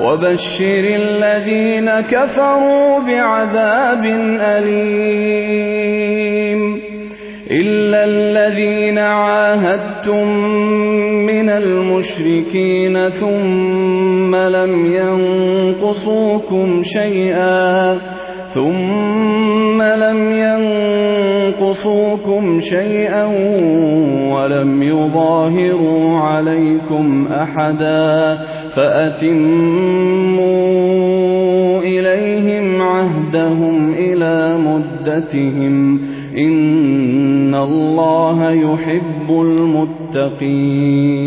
وبشر الذين كفروا بعذاب أليم إلا الذين عاهدتم من المشركين ثم لم ينقصوكم شيئا ثم لم ينقصوكم شيئا ولم يظاهروا عليكم أحدا فأتموا إليهم عهدهم إلى مدتهم إن الله يحب المتقين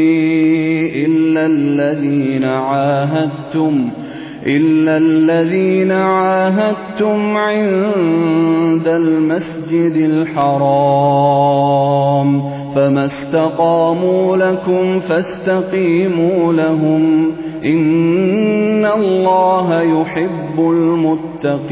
إلا الذين عاهدتم إلا الذين عاهدتم عند المسجد الحرام. فما استقاموا لكم فاستقيموا لهم. إن الله يحب المتقين.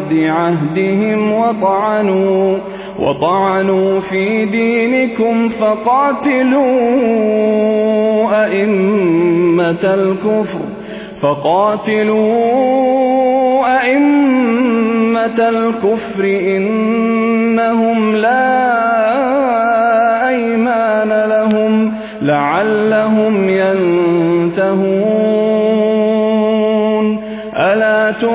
بعد عهدهم وطعنوا وطعنوا في دينكم فقاتلوا أئمة الكفر فقاتلوا أئمة الكفر إنهم لا أيمان لهم لعلهم ينتهون.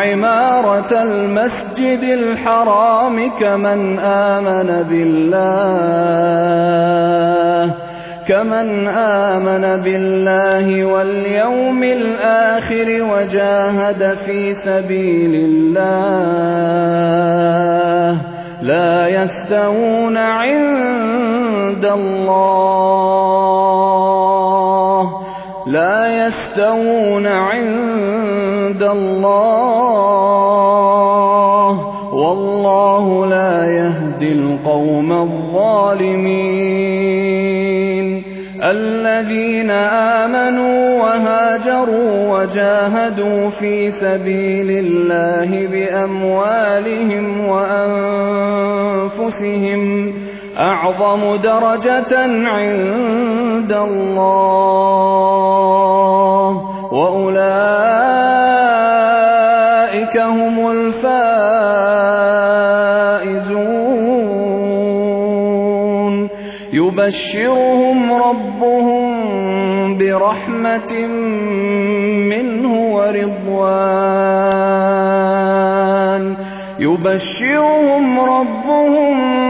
وعمارة المسجد الحرام كمن آمن بالله كمن آمن بالله واليوم الآخر وجاهد في سبيل الله لا يستوون عند الله. لا يستوون عند الله والله لا يهدي القوم الظالمين الذين آمنوا وهاجروا وجاهدوا في سبيل الله بأموالهم وأنفسهم أعظم درجة عند الله. وأولئك هم الفائزون. يبشرهم ربهم برحمة منه ورضوان. يبشرهم ربهم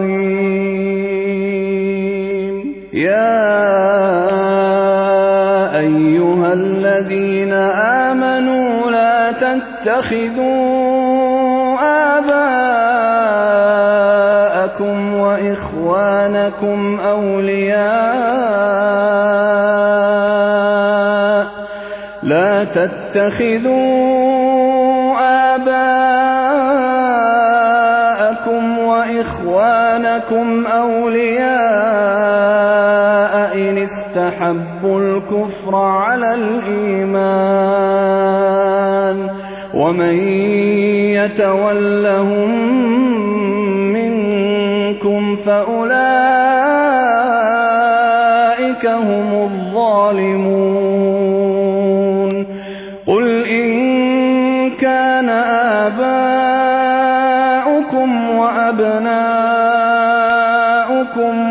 يا أيها الذين آمنوا لا تتخذوا آباءكم وإخوانكم أولياء. لا تتخذوا استحبوا الكفر على الإيمان ومن يتولهم منكم فأولئك هم الظالمون قل إن كان آباؤكم وأبناؤكم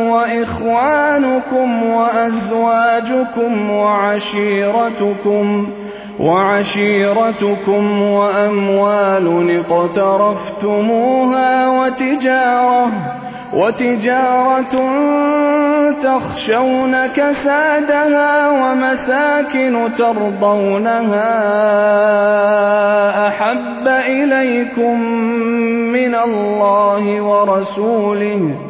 وإخوانكم وأزواجكم وعشيرتكم وعشيرتكم وأموال اقترفتموها وتجارة وتجارة تخشون كسادها ومساكن ترضونها أحب إليكم من الله ورسوله.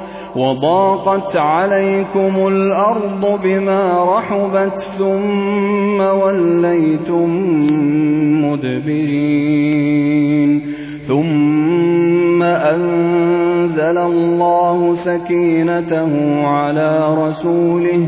وضاقت عليكم الأرض بما رحبت ثم وليتم مدبرين. ثم أنزل الله سكينته على رسوله.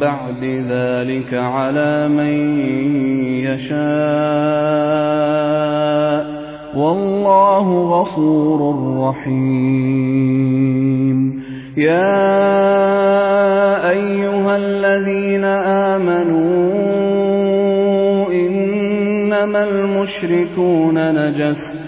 بعد ذلك على من يشاء والله غفور رحيم. يا أيها الذين آمنوا إنما المشركون نجس.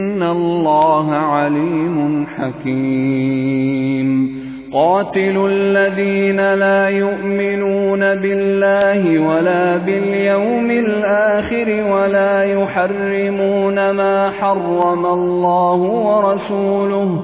الله عليم حكيم. قاتلوا الذين لا يؤمنون بالله ولا باليوم الآخر ولا يحرمون ما حرم الله ورسوله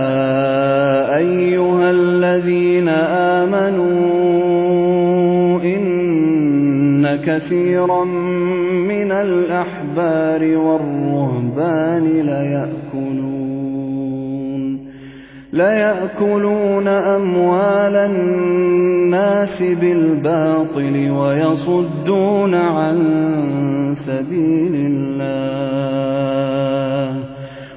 كثيرا من الأحبار والرهبان ليأكلون ليأكلون أموال الناس بالباطل ويصدون عن سبيل الله.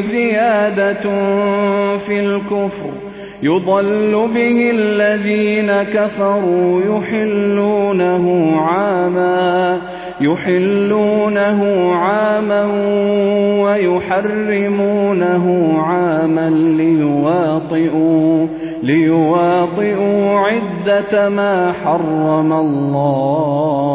زيادة في الكفر. يضل به الذين كفروا يحلونه عاما يحلونه عاما ويحرمونه عاما ليواطئوا ليواطئوا عدة ما حرم الله.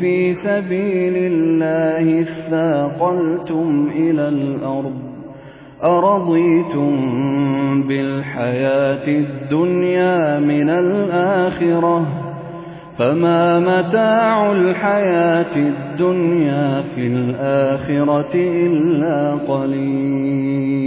في سبيل الله اثاقلتم إلى الأرض أرضيتم بالحياة الدنيا من الآخرة فما متاع الحياة الدنيا في الآخرة إلا قليل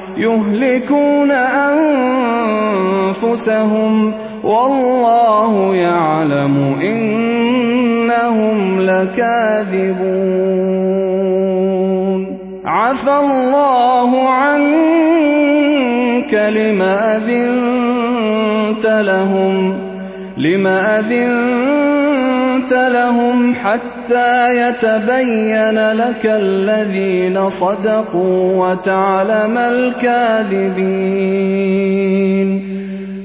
يهلكون أنفسهم والله يعلم إنهم لكاذبون. عفى الله عنك لما أذنت لهم. لما أذنت لهم حتى يتبين لك الذين صدقوا وتعلم الكاذبين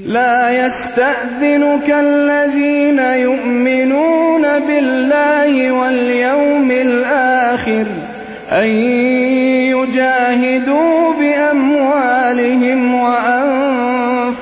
لا يستأذنك الذين يؤمنون بالله واليوم الآخر أن يجاهدوا بأموالهم وأنفسهم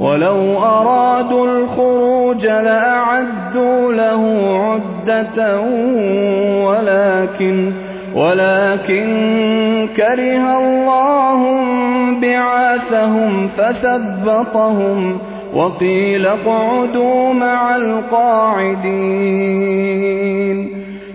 ولو أرادوا الخروج لأعدوا له عدة ولكن ولكن كره الله بعاثهم فثبطهم وقيل اقعدوا مع القاعدين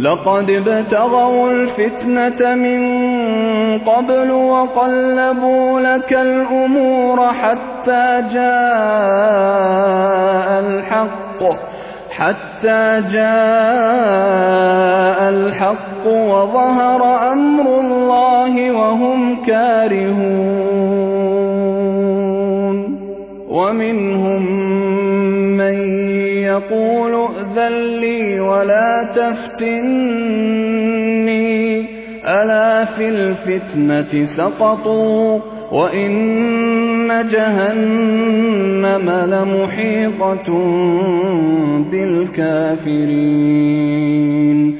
لقد ابتغوا الفتنة من قبل وقلبوا لك الأمور حتى جاء الحق حتى جاء الحق وظهر أمر الله وهم كارهون. ومنهم من يقول ولا تفتني ألا في الفتنة سقطوا وإن جهنم لمحيطة بالكافرين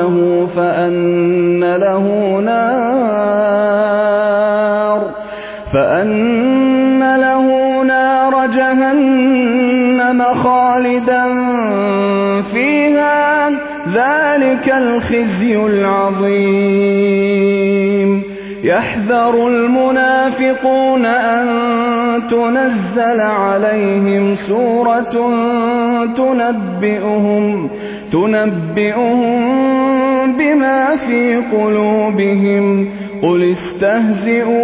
ورسوله فأن له نار فأن له نار جهنم خالدا فيها ذلك الخزي العظيم يحذر المنافقون أن تنزل عليهم سورة تنبئهم تنبئهم بما في قلوبهم قل استهزئوا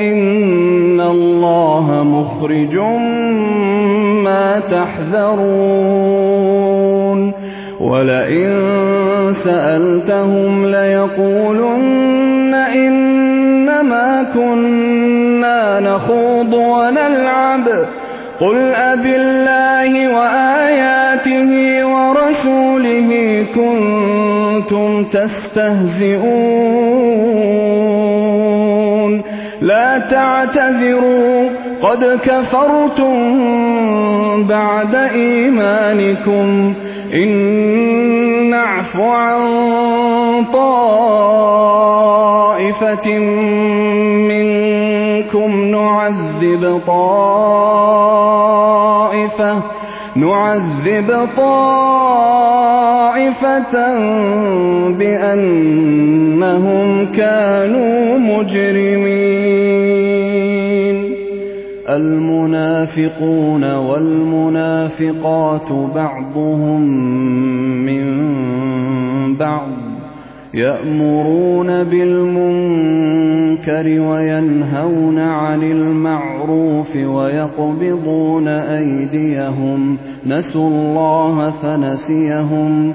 إن الله مخرج ما تحذرون ولئن سألتهم ليقولن إنما كنا نخوض ونلعب قل أب الله وآياته ورسوله كنتم تستهزئون. لا تعتذروا قد كفرتم بعد إيمانكم. إن نعف عن طائفة منكم نعذب طائفة نعذب طائفة بأنهم كانوا مجرمين؟ المنافقون والمنافقات بعضهم من بعض يأمرون بالمنكر وينهون عن المعروف ويقبضون أيديهم. نسوا الله فنسيهم.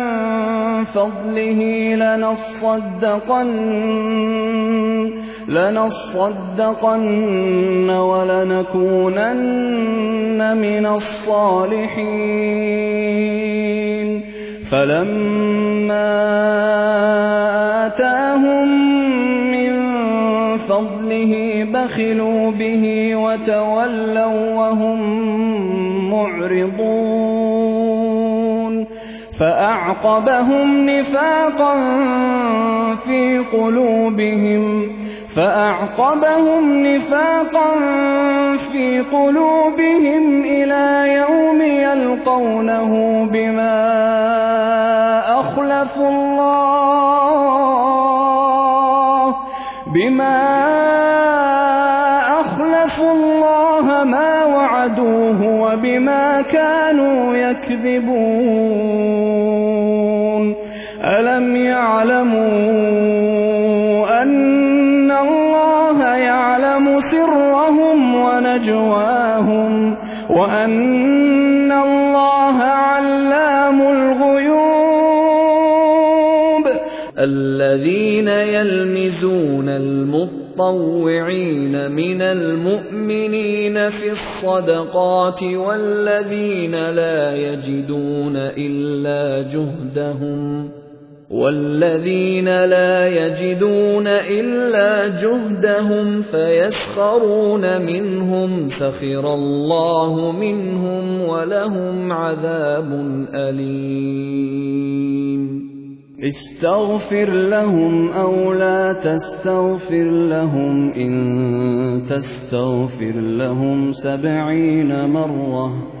فضله لنصدقن ولنكونن من الصالحين. فلما آتاهم من فضله بخلوا به وتولوا وهم معرضون. فأعقبهم نفاقا في قلوبهم فأعقبهم نفاقا في قلوبهم إلى يوم يلقونه بما أخلفوا الله بما أخلفوا الله ما وعدوه وبما كانوا يكذبون سرهم ونجواهم وأن الله علام الغيوب الذين يلمزون المطوعين من المؤمنين في الصدقات والذين لا يجدون إلا جهدهم والذين لا يجدون إلا جهدهم فيسخرون منهم سخر الله منهم ولهم عذاب أليم استغفر لهم أو لا تستغفر لهم إن تستغفر لهم سبعين مرة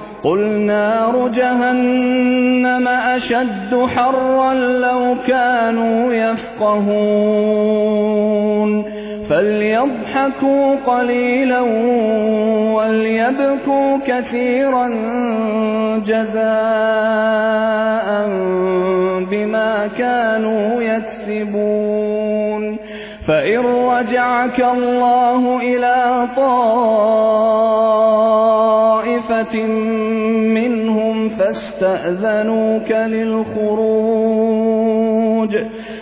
قل نار جهنم أشد حرا لو كانوا يفقهون فليضحكوا قليلا وليبكوا كثيرا جزاء بما كانوا يكسبون فإن رجعك الله إلى طائفة منهم فاستأذنوك للخروج.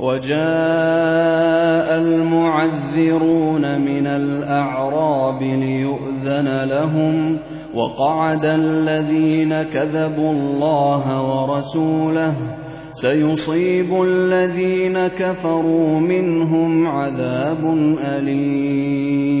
وجاء المعذرون من الأعراب ليؤذن لهم وقعد الذين كذبوا الله ورسوله سيصيب الذين كفروا منهم عذاب أليم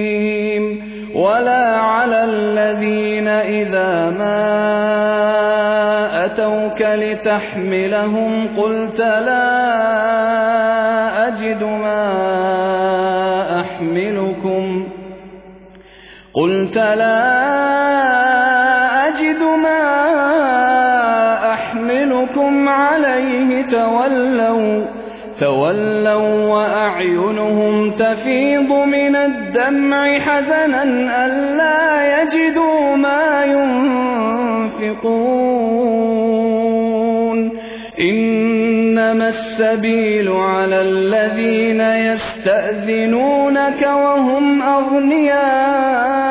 ولا على الذين إذا ما أتوك لتحملهم قلت لا أجد ما أحملكم قلت لا أجد ما أحملكم عليه تولوا تولوا وأعينهم تفيض الدمع حزنا ألا يجدوا ما ينفقون. إنما السبيل على الذين يستأذنونك وهم أغنياء.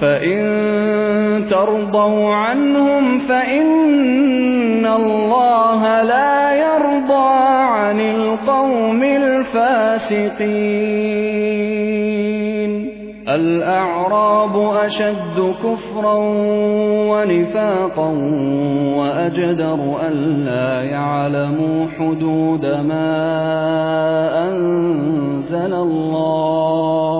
فإن ترضوا عنهم فإن الله لا يرضى عن القوم الفاسقين. الأعراب أشد كفرا ونفاقا وأجدر ألا يعلموا حدود ما أنزل الله.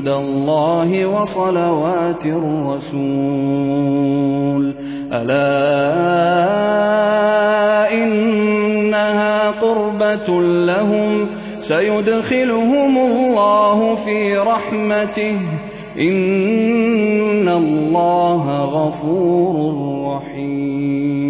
عند الله وصلوات الرسول. ألا إنها قربة لهم. سيدخلهم الله في رحمته. إن الله غفور رحيم.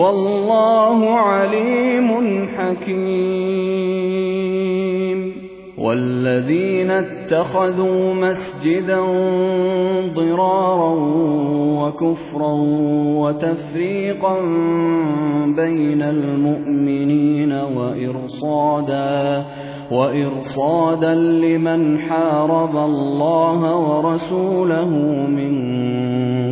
والله عليم حكيم. والذين اتخذوا مسجدا ضرارا وكفرا وتفريقا بين المؤمنين وإرصادا وإرصادا لمن حارب الله ورسوله من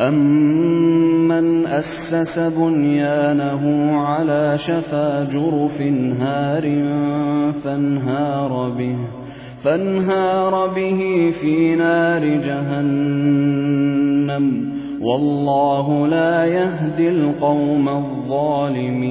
أمن أسس بنيانه على شفا جرف هار فانهار به فانهار به في نار جهنم. والله لا يهدي القوم الظالمين.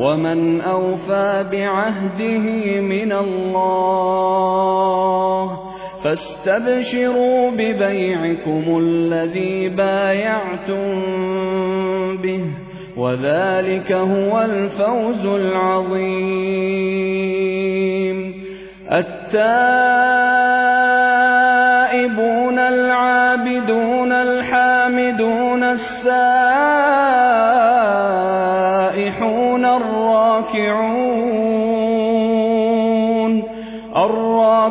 ومن أوفى بعهده من الله فاستبشروا ببيعكم الذي بايعتم به وذلك هو الفوز العظيم التائبون العابدون الحامدون السائحون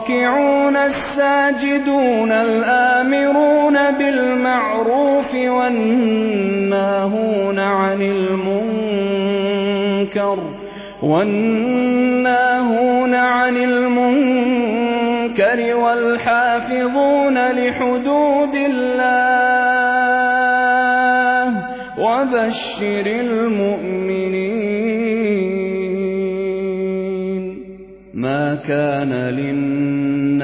الراكعون الساجدون الآمرون بالمعروف والناهون عن المنكر والناهون عن المنكر والحافظون لحدود الله وبشر المؤمنين ما كان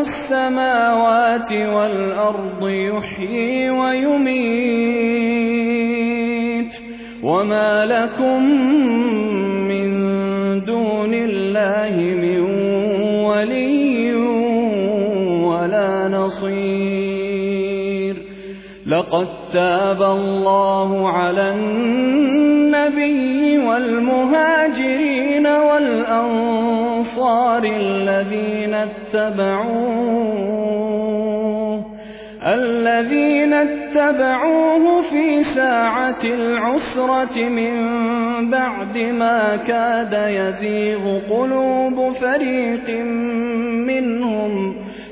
السَّمَاوَاتِ وَالْأَرْضِ يُحْيِي وَيُمِيتُ وَمَا لَكُم مِّن دُونِ اللَّهِ مِن وَلِيٍّ وَلَا نَصِيرٍ. لَقَد تَّابَ اللَّهُ عَلَى النَّبِيِّ وَالْمُهَاجِرِينَ وَالْأَنصَارِ الَّذِينَ اتَّبَعُوهُ الذين اتبعوه في ساعة العسرة من بعد ما كاد يزيغ قلوب فريق منهم.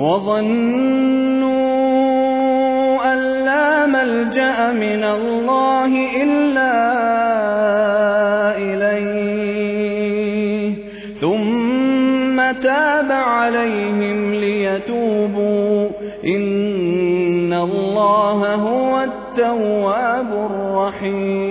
وظنوا أن لا ملجأ من الله إلا إليه. ثم تاب عليهم ليتوبوا. إن الله هو التواب الرحيم.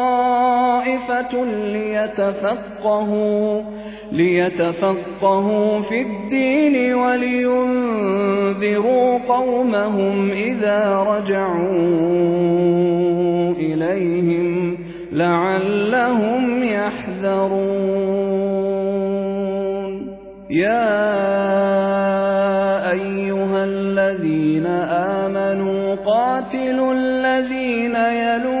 طائفة ليتفقهوا ليتفقهوا في الدين ولينذروا قومهم إذا رجعوا إليهم لعلهم يحذرون. يا أيها الذين آمنوا قاتلوا الذين يلونكم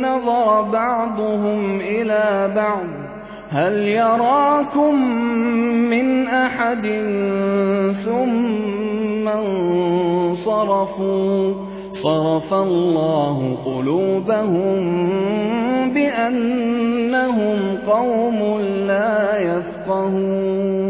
نظر بعضهم إلى بعض. هل يراكم من أحد ثم انصرفوا؟ صرف الله قلوبهم بأنهم قوم لا يفقهون.